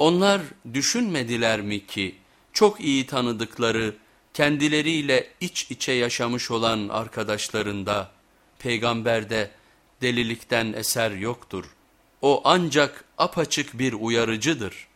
Onlar düşünmediler mi ki çok iyi tanıdıkları kendileriyle iç içe yaşamış olan arkadaşlarında peygamberde delilikten eser yoktur. O ancak apaçık bir uyarıcıdır.''